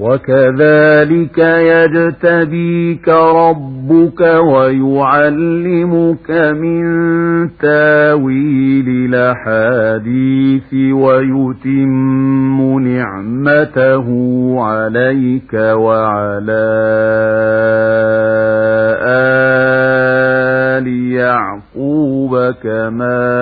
وكذلك يجتبيك ربك ويعلمك من تاويل الأحاديث ويتم نعمته عليك وعلى آل يعقوب كما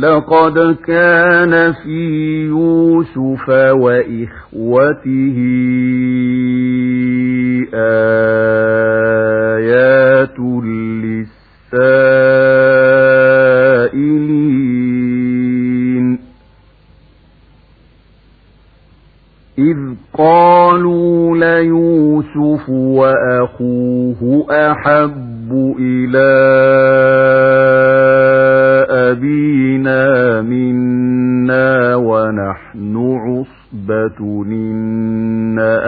لقد كان في يوسف وإخوته آيات للسائلين. إذ قالوا ليوسف وأخوه أحب إلى أبينا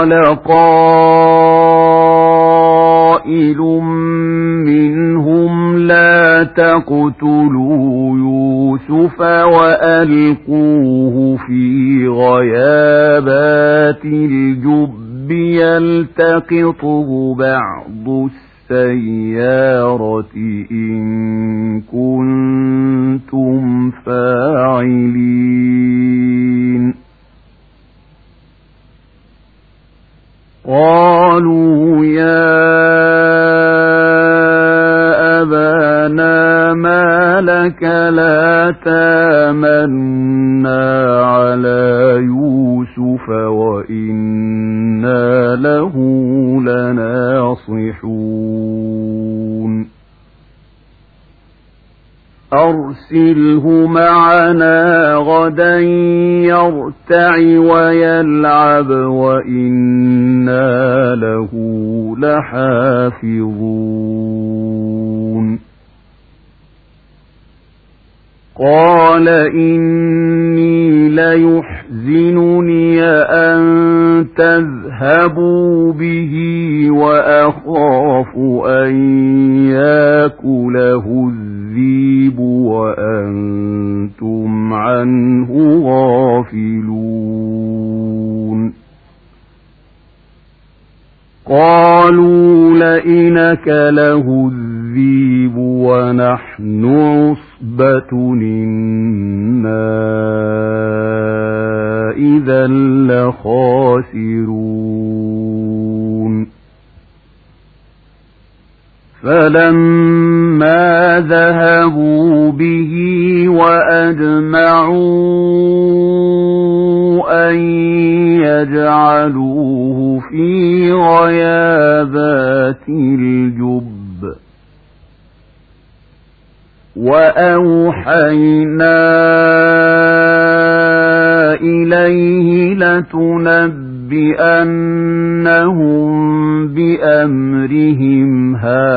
قال قائل منهم لا تقتلوا يوسف وألقوه في غيابات الجب يلتقطه بعض السيارة إن كنتم تامنا على يوسف وإنا له لناصحون. أرسله معنا غدا يرتع ويلعب وإنا له لحافظون. قال إني ليحزنني أن تذهبوا به وأخاف أن يأكله الذيب وأنتم عنه غافلون. قالوا لئنك له الذيب ونحن عصبة إنا إذا لخاسرون. فلما ذهبوا به وأجمعوا أن يجعلوه في غيابات الجب وأوحينا إليه لتنبئنهم بأمرهم هذا